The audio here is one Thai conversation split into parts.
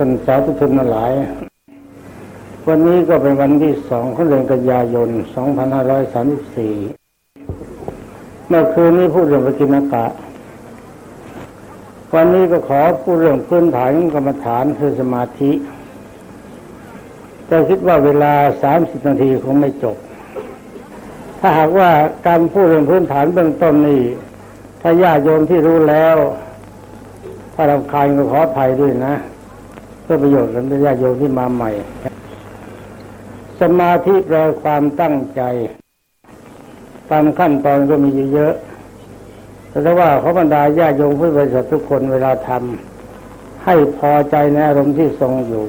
ท่านสาธุชนหลาย วันนี้ก็เป็นวันที่สองของเดือนกันยายน 2534 เมื่อคืนนี้พูดเรื่องปกิณกะ วันนี้ก็ขอพูดเรื่องพื้นฐานกรรมฐานคือสมาธิ แต่คิดว่าเวลา 30 นาทีคงไม่จบ ถ้าหากว่าการพูดเรื่องพื้นฐานเบื้องต้นนี่ถ้าญาติโยมที่รู้แล้ว ถ้าเราคายก็ขออภัยด้วยนะ พื่อประโยชน์กับญาติโยมที่มาใหม่ สมาธิแปลความตั้งใจตามขั้นตอนก็มีเยอะแต่ว่าเขาบรรดาญาโยมผู้บริสุทธิ์ทุกคนเวลาทำให้พอใจในอารมณ์ที่ทรงอยู่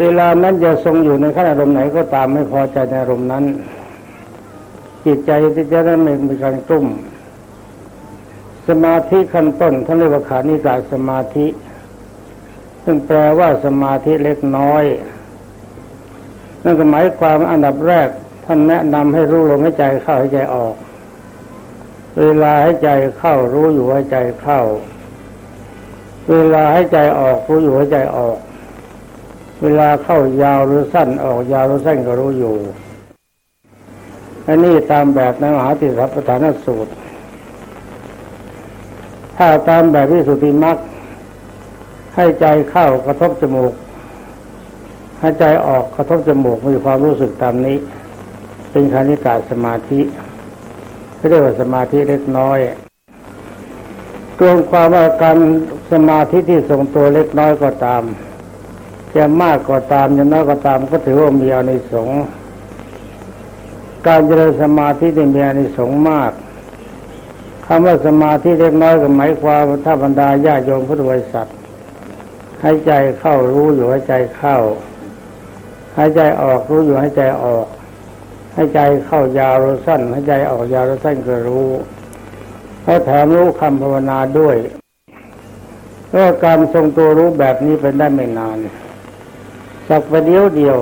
เวลานั้นจะทรงอยู่ในขั้นอารมณ์ไหนก็ตามไม่พอใจในอารมณ์นั้น จิตใจที่จะได้ไม่มีการกลุ้มสมาธิขั้นต้นท่านเรียกว่าขานิกาสมาธิ ซึ่งแปลว่าสมาธิเล็กน้อย นั่นก็หมายความอันดับแรก ท่านแนะนำให้รู้ลมหายใจเข้าหายใจออก เวลาหายใจเข้ารู้อยู่หายใจเข้า เวลาหายใจออกรู้อยู่หายใจออก เวลาเข้ายาวหรือสั้นออกยาวหรือสั้นก็รู้อยู่อันนี้ตามแบบในมหาติสัพพฐานสูตร ถ้าตามแบบวิสุทธิมรรค ให้ใจเข้ากระทบจมูกให้ใจออกกระทบจมูกมีความรู้สึกตามนี้ เป็นคณิกาสมาธิเรียกว่าสมาธิเล็กน้อยรวมความว่าการสมาธิที่ทรงตัวเล็กน้อยก็ตามจะมากก็ตามจะน้อยก็ตามก็ถือว่ามีอานิสงส์การเจริญสมาธิที่มีอานิสงส์มากคำว่าสมาธิเล็กน้อยก็หมายความว่าถ้าบรรดาญาโยมพุทธบริษัท ให้ใจเข้ารู้อยู่ให้ใจเข้าให้ใจออกรู้อยู่ให้ใจออกให้ใจเข้ายาวรือสั้นให้ใจออกยาวรือสั้นก็รู้ให้วแถมรู้คำภาวนาด้วยเพราะการทรงตัวรู้แบบนี้เป็นได้ไม่นานสักประเดียวเดียว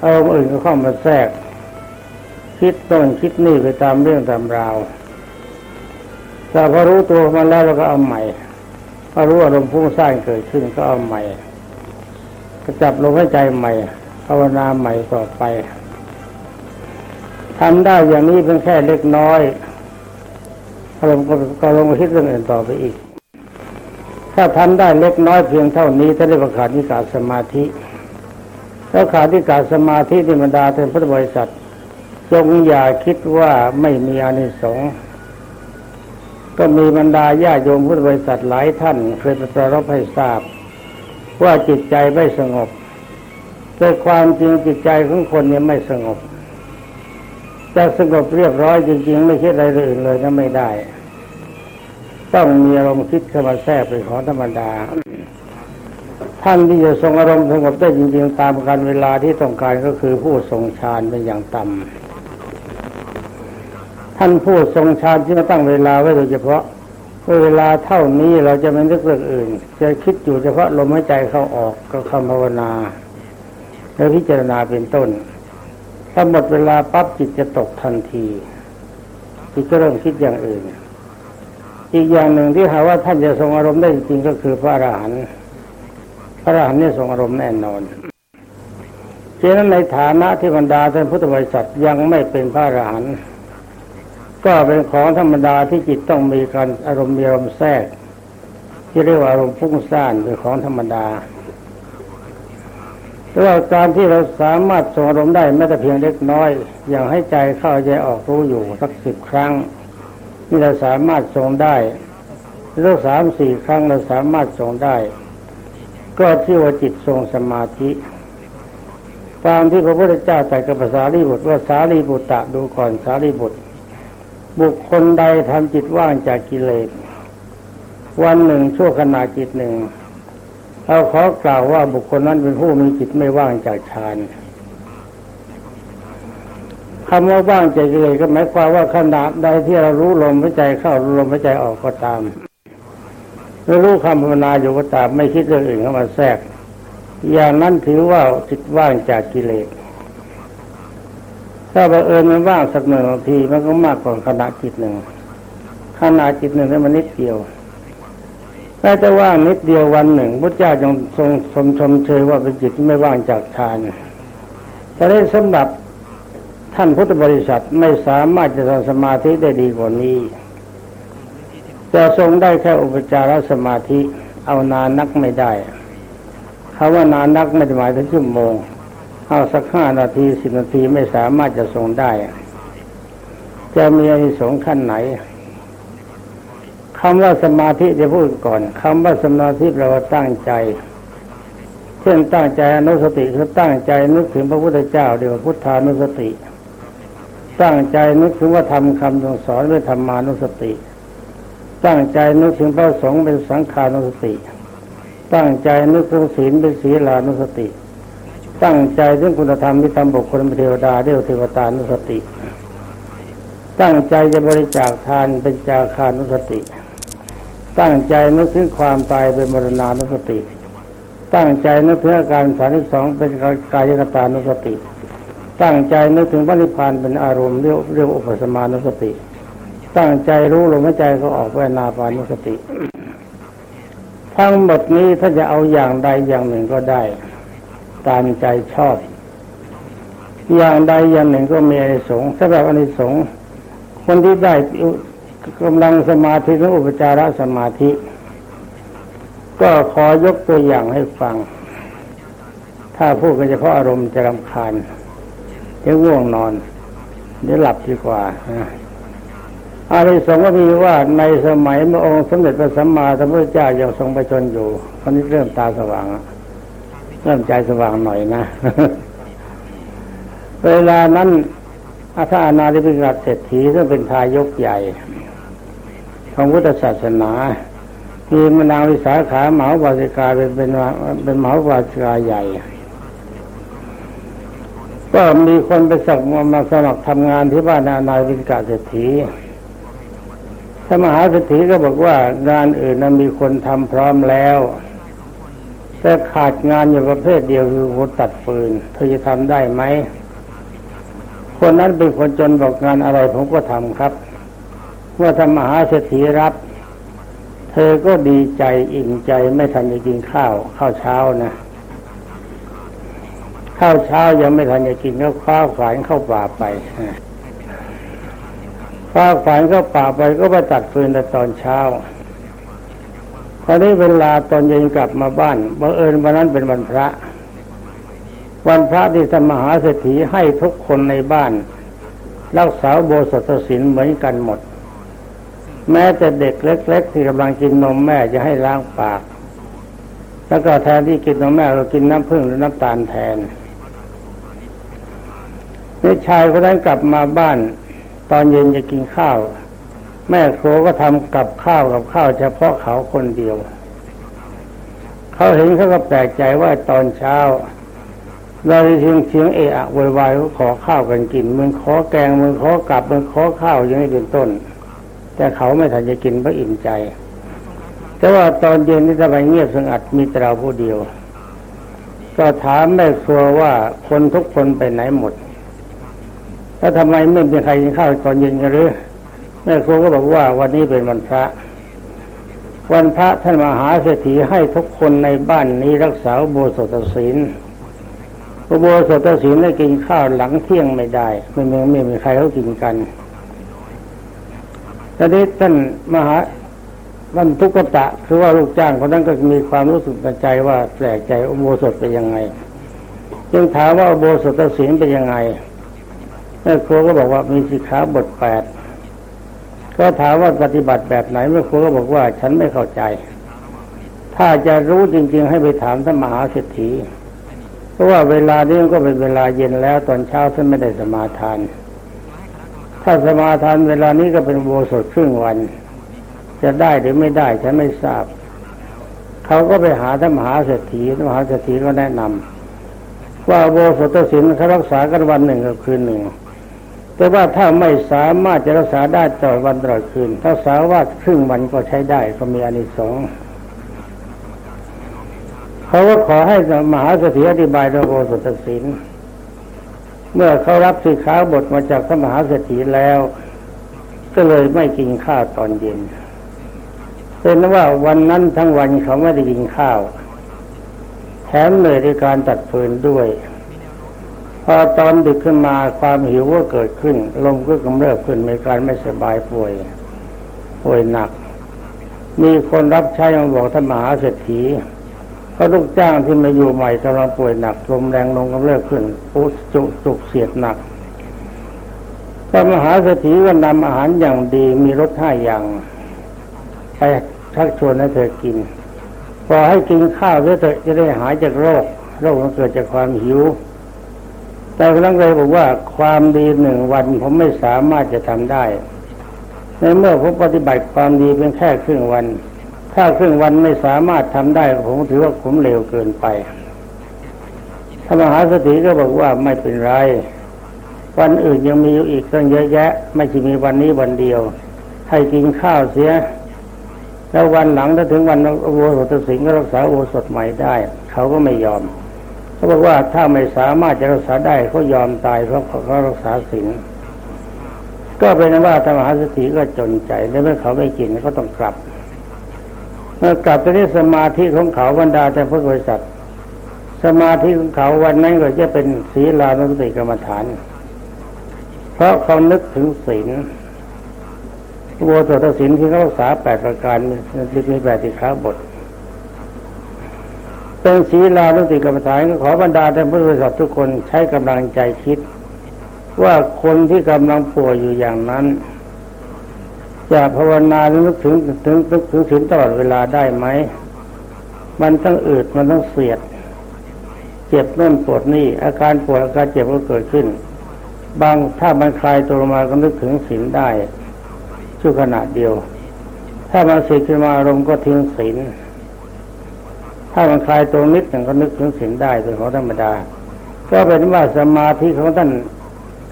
เอาอื่นก็เข้ามาแทรก คิดต้นคิดนี่ไปตามเรื่องตามราวแต่พอรู้ตัวมันแล้วเราก็เอาใหม่ พอรู้อารมณ์พุ่งสร้างเกิดขึ้นก็เอาใหม่ก็จับลมหายใจใหม่ภาวนาใหม่ต่อไปทำได้อย่างนี้เป็นแค่เล็กน้อยอารมณ์ก็ลงมาคิดเรื่องอื่นต่อไปอีก ถ้าทำได้เล็กน้อยเพียงเท่านี้ถ้าเรียกว่าขาดนิกาสมาธิแล้วขาดนิกาสมาธิที่บรรดาเทนพุทธบริษัทจงอย่าคิดว่าไม่มีอานิสงส์ ก็มีบรรดาญาโยมพุทธบริษัทหลายท่านเคยประรบให้ทราบ ว่าจิตใจไม่สงบแต่ความจริงจิตใจของคนเนี่ยไม่สงบจะสงบเรียบร้อยจริง ๆ ไม่คิดอะไรอื่นเลยนั่นไม่ได้ ต้องมีอารมณ์คิดเข้ามาแทรกเป็นของธรรมดา ท่านที่จะทรงอารมณ์สงบได้จริง ๆ ตามการเวลาที่ต้องการก็คือผู้ทรงฌานเป็นอย่างต่ำ ท่านผู้ทรงฌานที่มาตั้งเวลาไว้โดยเฉพาะเวลาเท่านี้เราจะไม่นึกเรื่องอื่น จะคิดอยู่เฉพาะลมหายใจเข้าออกกับคำภาวนาและพิจารณาเป็นต้น ถ้าหมดเวลาปั๊บจิตจะตกทันทีจิตก็เริ่มคิดอย่างอื่น อีกอย่างหนึ่งที่หาว่าท่านจะทรงอารมณ์ได้จริงก็คือพระอรหันต์พระอรหันต์นี่ทรงอารมณ์แน่นอนฉะนั้นในฐานะที่บรรดาท่านพุทธบริษัทยังไม่เป็นพระอรหันต์ ก็เป็นของธรรมดาที่จิตต้องมีการอารมณ์มีอารมณ์แทรก ที่เรียกว่าอารมณ์ฟุ้งซ่านเป็นของธรรมดาแต่ว่าการที่เราสามารถส่งอารมณ์ได้แม้แต่เพียงเล็กน้อย อย่างให้ใจเข้าใจออกรู้อยู่สักสิบครั้งนี่เราสามารถส่งได้หรือสามสี่ครั้งเราสามารถส่งได้ ก็ที่ว่าจิตทรงสมาธิตามที่พระพุทธเจ้าแต่กับภาษาลีบุตรว่าสาลีบุตรดูก่อนสาลีบุตร บุคคลใดทำจิตว่างจากกิเลส วันหนึ่งชั่วขณะจิตหนึ่งเราขอกล่าวว่าบุคคลนั้นเป็นผู้มีจิตไม่ว่างจากฌานคำว่าว่างจากกิเลสก็หมายความว่าขณะใดที่เรารู้ลมหายใจเข้ารู้ลมหายใจออกก็ตามไม่รู้คำภาวนาอยู่ก็ตามไม่คิดเรื่องอื่นเข้ามาแทรก อย่างนั้นถือว่าจิตว่างจากกิเลส ถ้าบังเอิญมันว่างสักหนึ่งนาทีมันก็มากกว่าขณะจิตหนึ่งขณะจิตหนึ่งนั้นมันนิดเดียวแม้แต่ว่างนิดเดียววันหนึ่งพระเจ้าจงทรงชมชมเชยว่าเป็นจิตที่ไม่ว่างจากฌานแต่ได้สำหรับท่านพุทธบริษัทไม่สามารถจะทำสมาธิได้ดีกว่านี้จะทรงได้แค่อุปจารสมาธิ เอานานนักไม่ได้คาว่านานนักไม่ได้หมายถึงชั่วโมง เอาสักห้านาทีสิบนาทีไม่สามารถจะทรงได้ จะมีอนิสงส์ขั้นไหนคำว่าสมาธิจะพูดก่อนคำว่าสมาธิแปลว่าตั้งใจเช่นตั้งใจอนุสติคือตั้งใจนึกถึงพระพุทธเจ้าเดียวพุทธานุสติ ตั้งใจนึกถึงว่าทำคำสอนเป็นธรรมานุสติ ตั้งใจนึกถึงพระสงฆ์เป็นสังขานุสติ ตั้งใจนึกถึงศีลเป็นศีลานุสติ ตั้งใจถึงคุณธรรมที่ทำบุคคลเป็นเทวดาเรียกเทวตานุสติ ตั้งใจจะบริจาคทานเป็นจาคานุสติ ตั้งใจนึกถึงความตายเป็นมรณานุสติ ตั้งใจนึกถึงอาการสามสองเป็นกายกตานุสติ ตั้งใจนึกถึงพระนิพพานเป็นอารมณ์เรียกเรียกอุปสมานุสติ ตั้งใจรู้ลมหายใจเขาออกไปนาปานุสติ ทั้งหมดนี้ถ้าจะเอาอย่างใดอย่างหนึ่งก็ได้ ตามใจชอบ อย่างใดอย่างหนึ่งก็มีอนิสงส์สำหรับอนิสงส์คนที่ได้กำลังสมาธิหรืออุปจารสมาธิ ก็ขอยกตัวอย่างให้ฟัง ถ้าพูดกันเฉพาะอารมณ์จะรำคาญจะง่วงนอนเดี๋ยวหลับดีกว่าอาริสงก็มีว่าในสมัยเมื่อองค์สมเด็จพระสัมมาสัมพุทธเจ้ายังทรงประชนอยู่ตอนนี้เริ่มตาสว่าง เริ่มใจสว่างหน่อยนะ เวลานั้นอาถานาธิปิกเศรษฐีซึ่งเป็นทายกใหญ่ ของพุทธศาสนามีมนางวิสาขาเหมาบาสิกาเป็นเป็นเป็นหมาบาสิกาใหญ่ ก็มีคนไปสักมาสมัครทำงานที่บ้านนานายวิกาเศรษฐีถ้ามหาเศรษฐีก็บอกว่างานอื่นนั้นมีคนทำพร้อมแล้ว แต่ขาดงานอยู่ประเภทเดียวคือคนตัดฟืนเธอจะทำได้ไหมคนนั้นเป็นคนจนบอกงานอะไรผมก็ทำครับเมื่อทำมหาเศรษฐีรับ เธอก็ดีใจอิ่มใจไม่ทันจะกินข้าวข้าวเช้านะข้าวเช้ายังไม่ทันจะกินก็คว้าฝานเข้าป่าไปคว้าฝานเข้าป่าไปก็ไปตัดฟืนแต่ตอนเช้า พอนี้เวลาตอนเย็นกลับมาบ้านบังเอิญวันนั้นเป็นวันพระ วันพระที่สมหาเศรษฐีให้ทุกคนในบ้านรักษาโบสถศีลเหมือนกันหมด แม้แต่เด็กเล็ก ๆ ที่กำลังกินนมแม่จะให้ล้างปาก แล้วก็แทนที่กินนมแม่เรากินน้ำผึ้งหรือน้ำตาลแทนนี่ชายคนนั้นกลับมาบ้าน ตอนเย็นจะกินข้าว แม่ครัวก็ทำกับข้าวกับข้าวเฉพาะเขาคนเดียว เขาเห็นเขาก็แปลกใจว่าตอนเช้า เราได้ยินเสียงเอะอะววายเขาขอข้าวกันกินมึงขอแกงมึงขอกลับมึงขอข้าวย่างนี้เป็นต้น แต่เขาไม่ทันจะกินเพราะอิ่มใจ แต่ว่าตอนเย็นนี่สบายเงียบสงัดมีแต่เราผู้เดียว ก็ถามแม่ครัวว่าคนทุกคนไปไหนหมดแล้วทำไมไม่มีใครกินข้าวตอนเย็นกันหรือ ม่ครัวก็บอกว่าวันนี้เป็นวันพระ วันพระท่านมหาเศรษฐีให้ทุกคนในบ้านนี้รักษาโบสถศีลโบสถศีลได้กินข้าวหลังเที่ยงไม่ได้ไม่มีไม่มีใครเขากินกันตอนนี้ท่านมหาวันทุกตะคือว่าลูกจ้างคนนั้นก็มีความรู้สึกใจว่าแปลกใจโบสถเป็นยังไง จึงถามว่าโบสถศีลเป็นยังไงแม่ครูก็บอกว่ามีสิขาบทแปด ก็ถามว่าปฏิบัติแบบไหนแม่ครูก็บอกว่าฉันไม่เข้าใจ ถ้าจะรู้จริง ๆ ให้ไปถามท่านมหาเศรษฐีเพราะว่าเวลานี้ก็เป็นเวลาเย็นแล้วตอนเช้าท่านไม่ได้สมาทาน ถ้าสมาทานเวลานี้ก็เป็นโบสถครึ่งวัน จะได้หรือไม่ได้ฉันไม่ทราบ เขาก็ไปหาท่านมหาเศรษฐีท่านมหาเศรษฐีก็แนะนำว่าโบสถศีลเขารักษากันวันหนึ่งกับคืนหนึ่ง แต่ว่าถ้าไม่สามารถจะรักษาได้ตลอวันตลอดคืนถ้าสาวาครึ่งวันก็ใช้ได้ก็มีอานิสงส์เขาก็ขอให้มหาเศรษฐีอธิบายเรื่องโบสถศีลเมื่อเขารับสิขาบทมาจากพระมหาเศรษฐีแล้ว ก็เลยไม่กินข้าวตอนเย็นเป็นว่าวันนั้นทั้งวันเขาไม่ได้กินข้าว แถมเหนื่อยในการตัดฟืนด้วย อตอนดึกขึ้นมาความหิวก็เกิดขึ้น ลมก็กำเริบขึ้นมีการไม่สบายป่วยป่วยหนัก มีคนรับใช้มาบอกท่านมหาเศรษฐีเขาลูกจ้างที่มาอยู่ใหม่กำลังป่วยหนักลมแรงลงกำเริบขึ้นปุ๊จุจุกเสียดหนักพระมหาเศรษฐีก็นำอาหารอย่างดีมีรสห้าอย่างไปชักชวนให้เธอกินพอให้กินข้าวเพื่อเธอจะได้หายจากโรค โรคมันเกิดจากความหิว แต่พลังเลยบอกว่าความดีหนึ่งวันผมไม่สามารถจะทำได้ ในเมื่อผมปฏิบัติความดีเป็นแค่ครึ่งวัน ถ้าครึ่งวันไม่สามารถทำได้ ผมถือว่าผมเลวเกินไปพระมหาสติก็บอกว่าไม่เป็นไร วันอื่นยังมีอยู่อีกตั้งเยอะแยะ ไม่ใช่มีวันนี้วันเดียว ให้กินข้าวเสีย แล้ววันหลังถ้าถึงวันโอสถสิงก็รักษาโอสถใหม่ได้ เขาก็ไม่ยอม เขาบอกว่าถ้าไม่สามารถจะรักษาได้เขายอมตายเพราะเขารักษาศีลก็เป็นว่าธรรมหาสติก็จนใจและเมื่อเขาไม่กินก็ต้องกลับ เมื่อกลับไปที่สมาธิของเขาบรรดาแต่พระบริษัทสมาธิของเขาวันนั้นก็จะเป็นศีลานุสติกรรมฐาน เพราะเขานึกถึงศีลโวตตศินที่เขารักษาแปดประการมีมีแปดติขาบท เป็นศีลานุติกรรมฐานขอบรรดาท่านผู้บริสุทธ์ทุกคนใช้กำลังใจคิด ว่าคนที่กำลังป่วยอยู่อย่างนั้นจะภาวนานึกถึงถึงถึงถึงถึงตลอดเวลาได้ไหม มันต้องอืดมันต้องเสียด เจ็บนั่นปวดนี่ อาการปวดอาการเจ็บก็เกิดขึ้น บางถ้ามันคลายตัวมาก็นึกถึงศีลได้ชั่วขณะเดียว ถ้ามันเสิขึ้นมาอารมณ์ก็ทิ้งศีล ถ้ามันคลายตัวนิดหนึ่งก็นึกถึงศีลได้เป็นของธรรมดา ก็เป็นว่าสมาธิของท่าน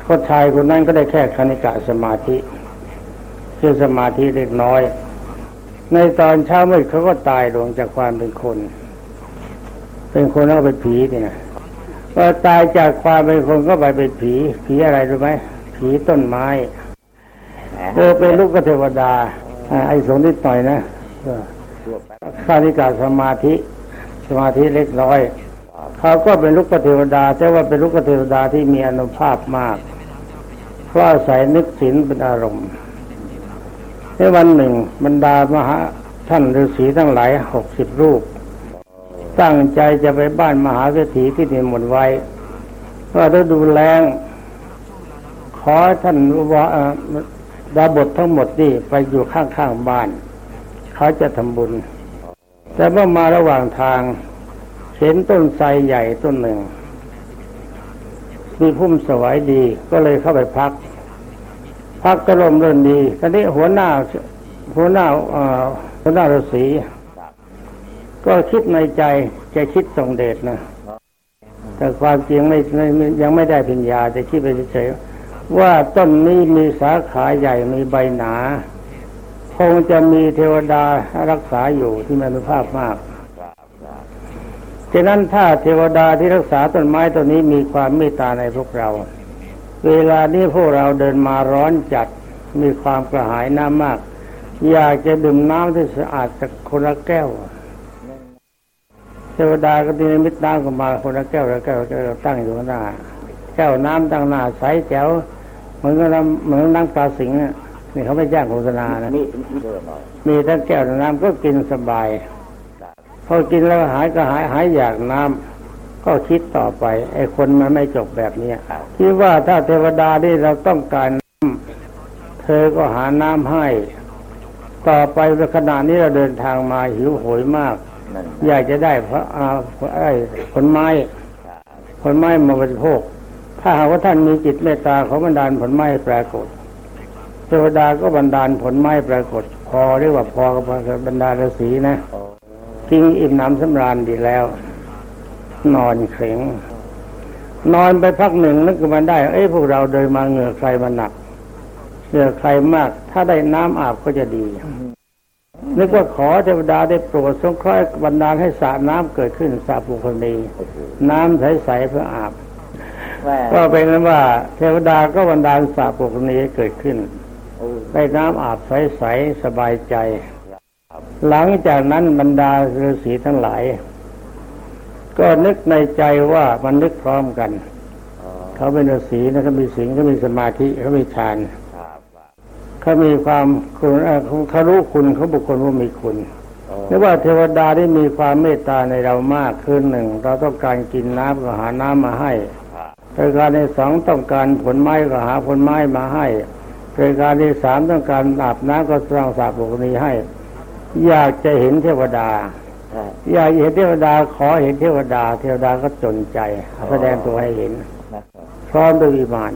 คนชายคนนั้นก็ได้แค่คณิกะสมาธิคือสมาธิเล็กน้อย ในตอนเช้ามืดเขาก็ตายลงจากความเป็นคน เป็นคนแล้วเป็นผีนี่นะพอตายจากความเป็นคนก็ไปเป็นผี ผีอะไรรู้ไหมผีต้นไม้เออเป็นลูกเทวดาไอ้สงนิดหน่อยนะข้านิกาสมาธิ สมาธิเล็กน้อยเขาก็เป็นลูกเทวดาแต่ว่าเป็นลูกเทวดาที่มีอนุภาพมากเพราะอาศัยนึกศีลเป็นอารมณ์ในวันหนึ่งบรรดามหาท่านฤาษีทั้งหลายหกสิบรูป ตั้งใจจะไปบ้านมหาเศรษฐีที่นิมนต์ไว้ว่าถ้าดูแลงขอท่านว่าดาบททั้งหมดนี่ไปอยู่ข้างๆบ้าน เขาจะทำบุญ แต่เมื่อมาระหว่างทาง เห็นต้นไทรใหญ่ต้นหนึ่ง มีพุ่มสวายดีก็เลยเข้าไปพัก พักก็ลมเรื่นดีตอนนี้หัวหน้าหัวหน้าหัวหน้าฤาษีก็คิดในใจจะคิดทรงเดชนะแต่ความจริงไม่ยังไม่ได้ปัญญาจะคิดไปเฉยว่าต้นนี้มีสาขาใหญ่มีใบหนา คงจะมีเทวดารักษาอยู่ที่มีอนุภาพมากฉะนั้นถ้าเทวดาที่รักษาต้นไม้ต้นนี้มีความเมตตาในพวกเรา เวลานี้พวกเราเดินมาร้อนจัดมีความกระหายน้ำมาก อยากจะดื่มน้ำที่สะอาดจากคนละแก้ว เทวดาก็ดีมิตรน้ำก็มาคนละแก้วละแก้วแก้วตั้งอยู่หน้า แก้วน้ำตั้งหน้าใสแจ๋วเหมือนกับเหมือนนั่งปลาสิงห์ นี่เขาไม่แจ้งโฆษณานะมีทั้งแก้วน้ำก็กินสบาย พอกินแล้วหายก็หายหายอยากน้ำก็คิดต่อไป ไอ้คนมันไม่จบแบบนี้คิดว่าถ้าเทวดาที่เราต้องการน้ำเธอก็หาน้ำให้ ต่อไปในขณะนี้เราเดินทางมาหิวโหยมาก อยากจะได้พระอาไอ้ผลไม้ผลไม้มาบริโภคถ้าหากว่าท่านมีจิตเมตตาเขาบันดาลผลไม้ปรากฏ เทวดาก็บันดาลผลไม้ปรากฏ พอเรียกว่าพอกับบรรดาฤาษีนะกินอิ่มน้ำสำราญดีแล้ว นอนเข็งนอนไปพักหนึ่งนึกมาได้ เอ้พวกเราเดินมาเหงื่อใครมาหนักเหงื่อใครมาก ถ้าได้น้ำอาบก็จะดี นึกว่าขอเทวดาได้โปรดสงเคราะห์บรรดาให้สระน้ำเกิดขึ้นสระปุคณีน้ำใสๆเพื่ออาบก็เป็นนั้นว่า เทวดาก็บันดาลสาปกนี้เกิดขึ้น ได้น้ำอาบใสๆสบายใจ หลังจากนั้นบรรดาฤาษีทั้งหลาย ก็นึกในใจว่ามันนึกพร้อมกัน เขาเป็นฤาษีนะเขามีศีลเขามีสมาธิเขามีฌานเขามีความคุณเขารู้คุณเขาบุคคลผู้มีคุณอ๋อหรือว่าเทวดาได้มีความเมตตาในเรามากคือหนึ่ง เราต้องการกินน้ำก็หาน้ำมาให้ประการที่สองต้องการผลไม้ก็หาผลไม้มาให้ ประการที่สามต้องการอาบน้ำก็สร้างสาบุกนี้ให้ อยากจะเห็นเทวดาครับอยากเห็นเทวดาขอเห็นเทวดา เทวดาก็จนใจ แสดงตัวให้เห็นนะครับพร้อมด้วยวิมาน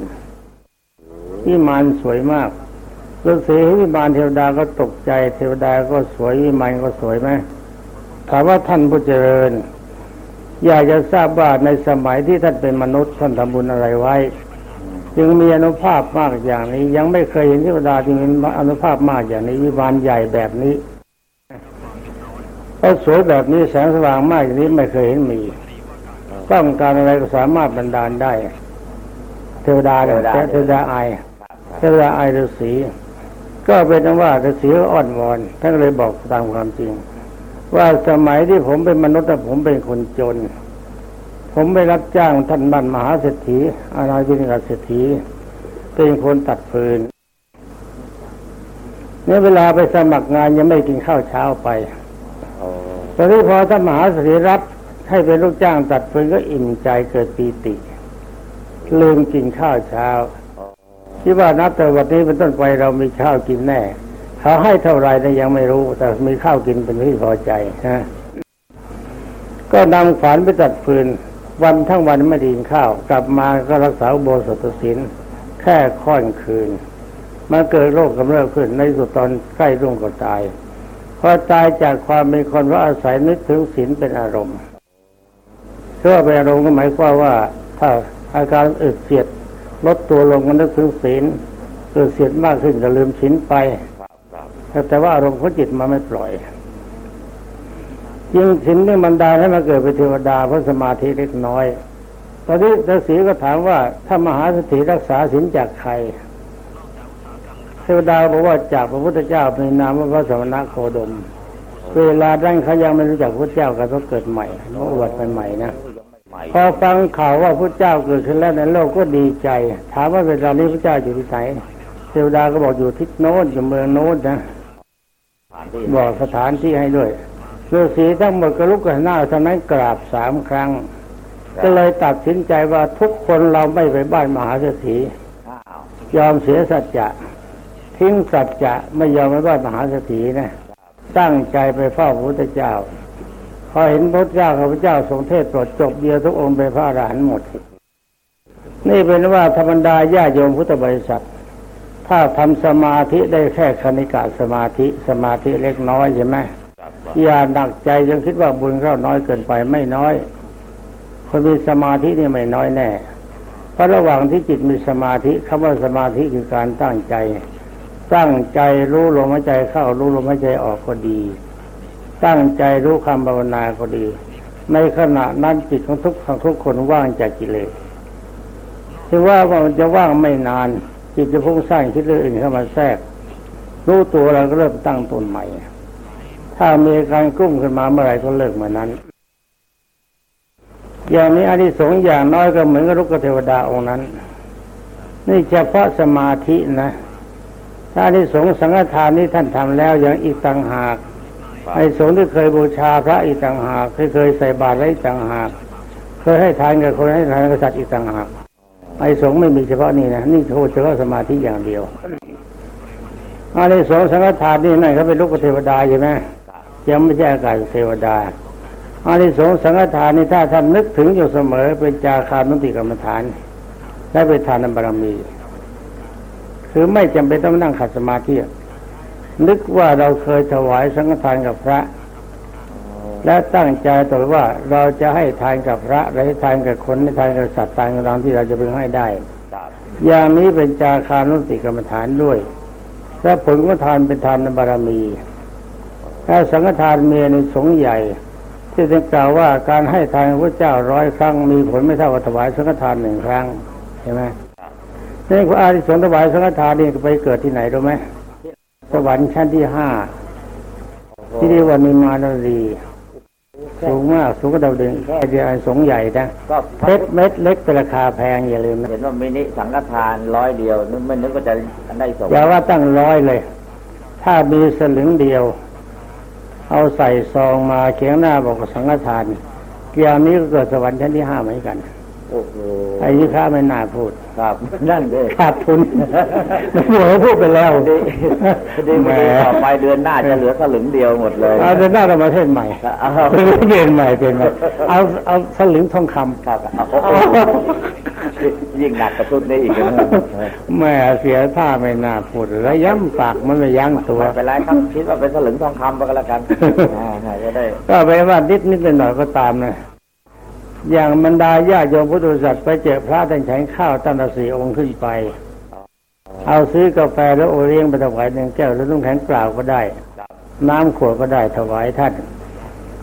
วิมานสวยมากฤาษีวิมานเทวดาก็ตกใจ เทวดาก็สวยวิมานก็สวยไหมถามว่าท่านผู้เจริญ อยากจะทราบว่าในสมัยที่ท่านเป็นมนุษย์ท่านทำบุญอะไรไว้ จึงมีอนุภาพมากอย่างนี้ ยังไม่เคยเห็นเทวดาที่มีอนุภาพมากอย่างนี้วิมานใหญ่แบบนี้ก็สวยแบบนี้แสงสว่างมากอย่างนี้ไม่เคยเห็นมีต้องการอะไรก็สามารถบันดาลได้ เทวดาเนี่ยเทวดาไอเทวดาไอฤาษีก็เป็นนั้นว่าฤาษีก็อ้อนวอนท่านเลยบอกตามความจริง ว่าสมัยที่ผมเป็นมนุษย์แต่ผมเป็นคนจน ผมไปรับจ้างท่านบ้านมหาเศรษฐีอาณาจินกเศรษฐีเป็นคนตัดฟืนเนี่ยเวลาไปสมัครงานยังไม่กินข้าวเช้าไปตอนนี้พอท่านมหาเศรษฐีรับให้เป็นลูกจ้างตัดฟืนก็อิ่มใจเกิดปีติลืมกินข้าวเช้าคิดว่านับแต่วันนี้เป็นต้นไปเรามีข้าวกินแน่เขาให้เท่าไรเนี่ยยังไม่รู้ แต่มีข้าวกินเป็นที่พอใจนะก็นำขวานไปตัดฟืน วันทั้งวันไม่ได้กินข้าว กลับมาก็รักษาโบสถศีลแค่ค่อนคืนมาเกิดโรคกำเริบขึ้นในสุดตอนใกล้รุ่งก็ตายพอตายจากความเป็นคนว่าอาศัยนึกถึงศีลเป็นอารมณ์เชื่อเป็นอารมณ์ก็หมายความว่า ถ้าอาการอึดเสียดลดตัวลงก็นึกถึงศีลเกิดเสียดมากขึ้นก็ลืมศีลไปแต่ว่าอารมณ์ของจิตมันไม่ปล่อย ยิ่งศีลนี่มันดาให้มาเกิดเป็นเทวดาเพราะสมาธิเล็กน้อย ตอนนี้ฤาษีก็ถามว่าถ้ามหาสถิรักษาศีลจากใครเทวดาบอกว่าจากพระพุทธเจ้าในนามว่าพระสมณโคดม เวลาดั้นเขายังไม่รู้จักพระเจ้ากันเขาเกิดใหม่โน้อวดใหม่ๆนะพอฟังข่าวว่าพระเจ้าเกิดขึ้นแล้วในโลกก็ดีใจ ถามว่าเวลานี้พระเจ้าอยู่ที่ไหนเทวดาก็บอกอยู่ทิศโน้นอยู่เมืองโน้นนะบอกสถานที่ให้ด้วย ฤาษีทั้งหมดก็ลุกขึ้นหน้าเท่านั้นกราบสามครั้ง ก็เลยตัดสินใจว่าทุกคนเราไม่ไปบ้านมหาเศรษฐีอ้าวยอมเสียสัจจะทิ้งสัจจะไม่ยอมไปบ้านมหาเศรษฐีนะตั้งใจไปเฝ้าพระพุทธเจ้า พอเห็นพระเจ้าข้าพเจ้าทรงเทศน์โปรดจบเดียวทุกองค์เป็นพระอรหันต์หมด นี่เป็นว่าธรรมดาญาติโยมพุทธบริษัท ถ้าทำสมาธิได้แค่คณิกาสมาธิสมาธิเล็กน้อยใช่ไหมครับครับ อย่าหนักใจจนคิดว่าบุญเข้าน้อยเกินไปไม่น้อย คนมีสมาธินี่ไม่น้อยแน่ เพราะระหว่างที่จิตมีสมาธิคำว่าสมาธิคือการตั้งใจ ตั้งใจรู้ลมหายใจเข้ารู้ลมหายใจออกก็ดี ตั้งใจรู้คำภาวนาก็ดี ในขณะนั้นจิตของทุกของทุกคนว่างจากกิเลสที่ว่าว่ามันจะว่างไม่นาน จิตจะพุ่งสร้างคิดเรื่องอื่นเข้ามาแทรกรู้ตัวเราก็เริ่มตั้งต้นใหม่ ถ้ามีการกุ้มขึ้นมาเมื่อไหร่ก็เลิกเหมือนนั้น อย่างนี้อานิสงส์อย่างน้อยก็เหมือนกับลูกเทวดาองค์นั้น นี่เฉพาะสมาธินะ ถ้าอานิสงส์สังฆทานนี้ท่านทำแล้วอย่างอีกต่างหากไอ้สงฆ์ที่เคยบูชาพระอีกต่างหากเคยเคยใส่บาตรไอีกต่างหาก เคยให้ทานกับคนให้ทานกับสัตว์อีกต่างหากไอ้สงฆ์ไม่มีเฉพาะนี่นะนี่โทษเฉพาะสมาธิอย่างเดียวอันนี้สงฆ์สังฆทานนี่นั่นเขาเป็นลูกเทวดาใช่ไหม ยังไม่ใช่อากาศเทวดาอันนี้สงฆ์สังฆทานนี่ถ้าท่านนึกถึงอยู่เสมอเป็นจาคานุติกรรมฐาน และเป็นทานบารมี คือไม่จำเป็นต้องนั่งขัดสมาธินึกว่าเราเคยถวายสังฆทานกับพระ และตั้งใจต่อว่าเราจะให้ทานกับพระและให้ทานกับคนให้ทานกับสัตว์ตายกับเราที่เราจะพึงให้ได้ อย่างนี้เป็นจาคานุติกรรมฐานด้วยและผลของทานเป็นทานนบารมี ถ้าสังฆทานมีในสงส์ใหญ่ ที่จะกล่าวว่าการให้ทานพระเจ้าร้อยครั้งมีผลไม่เท่ากับถวายสังฆทานหนึ่งครั้งเห็นไหมนี่พระอาริสงส์ถวายสังฆทานนี่ไปเกิดที่ไหนรู้ไหมสวรรค์ชั้นที่ห้าที่เรียกว่านิมานรีสูงมากสูงกว่าดาวดึงแค่เดียวสงฆ์ใหญ่นะก็เพชรเม็ดเล็กเป็นราคาแพงอย่าลืมนะเห็นว่ามินิสังฆทานร้อยเดียวนึกไม่นึกว่าจะได้สมอย่าว่าตั้งร้อยเลย ถ้ามีสลึงเดียว เอาใส่ซองมาเขียงหน้าบอกว่าสังฆทานเกียร์นี้ก็เกิดสวรรค์ชั้นที่ห้าเหมือนกันโอ้โหไอ้นี่ข้าไม่น่าพูดครับนั่นเลยขาดทุนไม่พูดเขาพูดไปแล้วดีดีแหมดีต่อไปเดือนหน้าจะเหลือสลึงเดียวหมดเลยเอาเดินหน้าเรามาเทศใหม่เอาเปลี่ยนใหม่เปลี่ยนใหม่เอาเอาสลึงทองคำครับเอาโอ้โห ยิ่งหนักกระตุ้นได้อีกนะแม่เสียท่าไม่น่าพูดแล้วย้ำปากมันไม่ยั้งตัวไม่เป็นไรครับคิดว่าเป็นสลึงทองคำไปก็แล้วกันอ่าจะได้ก็ไปว่านิดนิดหน่อยๆก็ตามนะอย่างบรรดาญาติโยมพุทธบริษัทไปเจอพระท่านฉันข้าวตั้งแต่สี่องค์ขึ้นไป เอาซื้อกาแฟแล้วโอเลี้ยงไปถวายหนึ่งแก้วแล้วน้ำแข็งเปล่าก็ได้ น้ำขวดก็ได้ถวายท่าน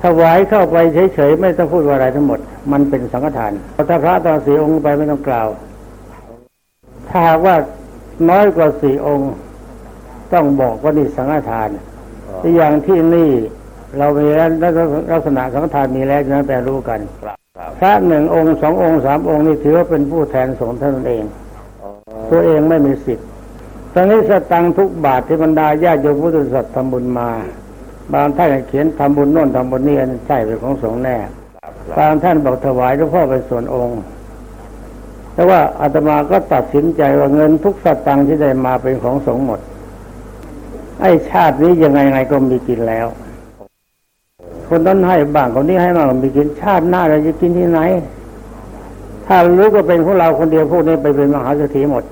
ถวายเข้าไปเฉยๆไม่ต้องพูดว่าอะไรทั้งหมด มันเป็นสังฆทานถ้าพระตอนสี่องค์ไปไม่ต้องกล่าว ถ้าหากว่าน้อยกว่าสี่องค์ ต้องบอกว่านี่สังฆทานที่อย่างที่นี่เรามีแล้วลักษณะสังฆทานมีแล้วฉะนั้นแปลรู้กันครับครับพระหนึ่งองค์สององค์สามองค์นี่ถือว่าเป็นผู้แทนสงฆ์เท่านั้นเองอ๋อตัวเองไม่มีสิทธิ์ตอนนี้สตังค์ทุกบาทที่บรรดาญาติโยมพุทธศาสนาทำบุญมา บางท่านเขียนทำบุญโน่นทำบุญนี่อันนใช่เป็นของสงฆ์แน่ครับบางท่านบอกถวายหลวงพ่อเป็นส่วนองค์ แต่ว่าอาตมาก็ตัดสินใจว่าเงินทุกสตังค์ที่ได้มาเป็นของสงฆ์หมด ไอ้ชาตินี้ยังไงไงก็มีกินแล้ว คนนั้นให้บ้างคนนี้ให้บ้างมีกินชาติหน้าเราจะกินที่ไหน ถ้ารู้ก็เป็นของเราคนเดียวพวกนี้ไปเป็นมหาเศรษฐีหมด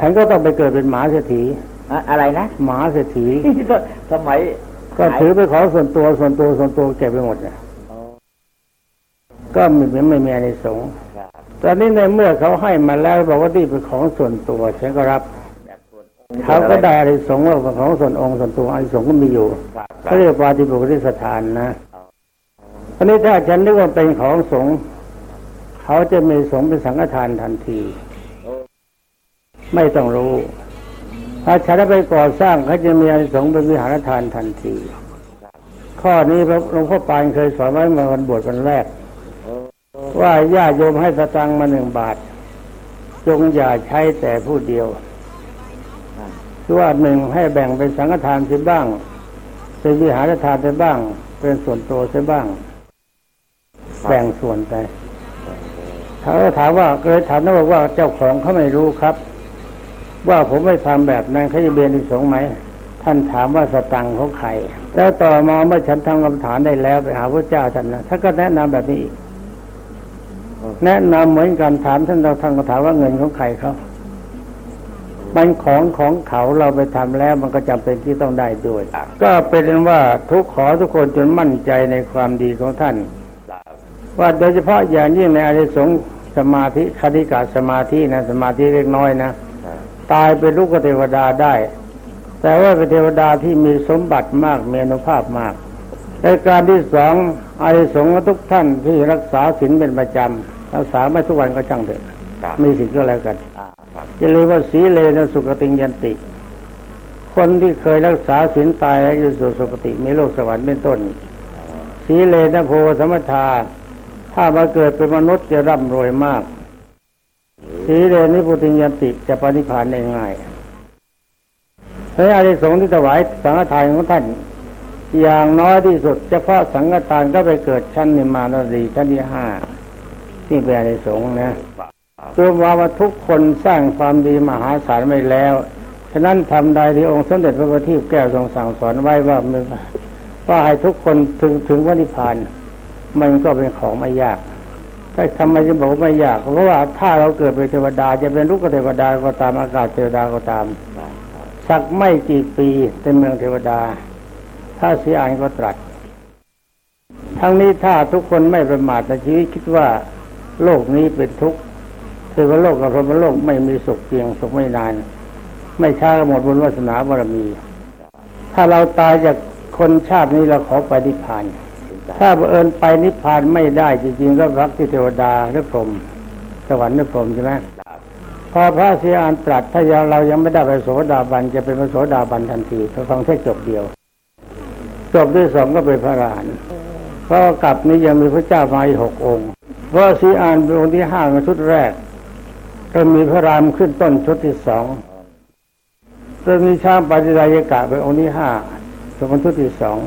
ฉันก็ต้องไปเกิดเป็นหมาเศรษฐีอะอะไรนะหมาเศรษฐีสมัยก็ถือไปนของส่วนตัวส่วนตัวส่วนตัวเก็บไปหมดเนี่ยอ๋อก็ไม่ไม่ไม่มีอะไรสงส์ครับ ตอนนี้ในเมื่อเขาให้มาแล้วบอกว่าที่เป็นของส่วนตัวฉันก็รับเขาก็ได้อะไรสงส์ว่าเป็นของส่วนองค์ส่วนตัวอะไรสงส์ก็มีอยู่เขาเรียกปาฏิบุคลิสถานนะอันนี้ถ้าฉันนึกว่าเป็นของสงฆ์เขาจะมีสงฆ์เป็นสังฆทานทันที ไม่ต้องรู้ถ้าฉันไปก่อสร้างเขาจะมีอานิสงส์เป็นวิหารทานทันที ข้อนี้พระหลวงพ่อปานเคยสอนไว้เมื่อวันบวชวันแรก ว่าญาติโยมให้สตังมาหนึ่งบาท จงอย่าใช้แต่ผู้เดียวอ่าคือว่าหนึ่งให้แบ่งเป็นสังฆทานเสียบ้าง เป็นวิหารทานเสียบ้าง เป็นส่วนตัวเสียบ้าง แบ่งส่วนไปเขาถามว่าเคยถามนะบอกว่าเจ้าของเขาไม่รู้ครับ ว่าผมไม่ทำแบบนั้นเขาจะเบียนที่สงไหมท่านถามว่าสตังของใครแล้วต่อมาเมื่อฉันทำคำถามได้แล้วไปหาพระเจ้าท่านนะท่านก็แนะนำแบบนี้อีก แนะนำเหมือนกันถามท่านเราทานก็ถามว่าเงินของใครเขามันของของเขาเราไปทำแล้วมันก็จำเป็นที่ต้องได้ด้วย ก็เป็นว่าทุกขอทุกคนจนมั่นใจในความดีของท่าน ว่าโดยเฉพาะอย่างยิ่งในอาริสงสมาธิคณิกาสมาธินะสมาธิเล็กน้อยนะตายเป็นลูกเทวดาได้ แต่ว่าเป็นเทวดาที่มีสมบัติมากมีอนุภาพมากในการที่สองอาริสงทุกท่านที่รักษาศีลเป็นประจำ รักษาไม่ทุกวันก็ช่างเถอะครับมีศีลก็แล้วกันอ่าครับจะเรียกว่าสีเลนะสุคติยันติ คนที่เคยรักษาศีลตายแล้วจะสู่สุคติมีโลกสวรรค์เป็นต้น สีเลนะโพสมทาถ้ามาเกิดเป็นมนุษย์จะร่ำรวยมาก สีเลนิพุติยันติจะปฏิพานได้ง่ายพระอาริสงส์ที่ถวายสังฆทานของท่าน อย่างน้อยที่สุดเฉพาะสังฆทานก็ไปเกิดชั้นนิมมานรีชั้นที่ห้า ที่เป็นอาริสงส์นะตัวว่าว่าทุกคนสร้างความดีมหาศาลไว้แล้ว ฉะนั้นทำใดที่องค์สมเด็จพระบัณฑิตแก้วทรงสั่งสอนไว้ว่ามันว่าให้ทุกคนถึงถึงวันนิพพานมันก็เป็นของไม่ยากถ้าทำไมจะบอกว่าไม่ยาก เพราะว่าถ้าเราเกิดเป็นเทวดา จะเป็นลูกเทวดาก็ตามอากาศเทวดาก็ตาม สักไม่กี่ปีเป็นเมืองเทวดา ถ้าเสียอ่านก็ตรัส ทั้งนี้ถ้าทุกคนไม่ประมาทในชีวิตคิดว่า โลกนี้เป็นทุกข์คือว่าโลกกับพรหมโลกไม่มีสุขเพียงสุขไม่นาน ไม่ช้าหมดบุญวาสนาบารมี ถ้าเราตายจากคนชาตินี้เราขอไปนิพพาน ถ้าบังเอิญไปนิพพานไม่ได้จริงๆก็รักที่เทวดาหรือพรหมสวรรค์หรือพรหมใช่ไหมพอพระเสียอานตรัสถ้ายังเรายังไม่ได้ไปโสดาบันจะเป็นพระโสดาบันทันทีฟังแค่จบเดียวจบที่สองก็เป็นพระอรหันต์เพราะกลับนี้ยังมีพระเจ้ามาอีกหกองค์ พราะสีอานเป็นองค์ที่ห้ามาชุดแรก ก็มีพระรามขึ้นต้นชุดที่สองก็มีช้างปฏิรายกะเป็นองค์ที่ห้าเป็นชุดที่สอง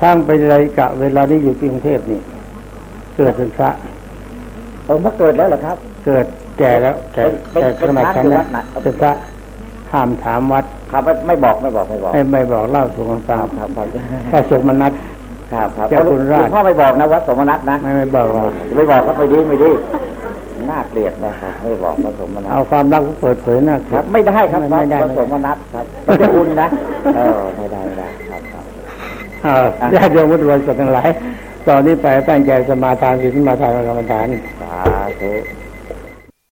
ช้างปฏิรายกะ เวลานี้อยู่ที่กรุงเทพนี่ เกิดเป็นพระเออมาเกิดแล้วเหรอครับ เกิดแก่แล้วแก่เป็นแก่เป็นขนาดพระฉันอยู่วันะดไหนเป็นพระห้ามถามวัด ครับไม่ไม่บอกไม่บอก ไม่บอกให้ไม่บอกเล่าสู่กันคฟัรังบครับครับพระสมนัต ครับครับเจ้าคุณราชหลวงพ่อไม่บอกนะวัดสมนัตนะไม่ไม่บอกหรอกไม่บอกก็ไม่ดีไม่ดีน่าเกลียดนะครับไม่บอกวัดสมนัตเอาความรักเปิดเผยหน้าครับ ไม่ได้ครับไม่ได้วัดสมนัตครับไม่ใช่คุณนะเออไม่ได้ไม่ได้ครับครับอ่าญาติโยมพุทธบริษัททั้งหลาย ตอนนี้ไปตั้งใจสมาทานศีลสมาทานกรรมฐานสาธุ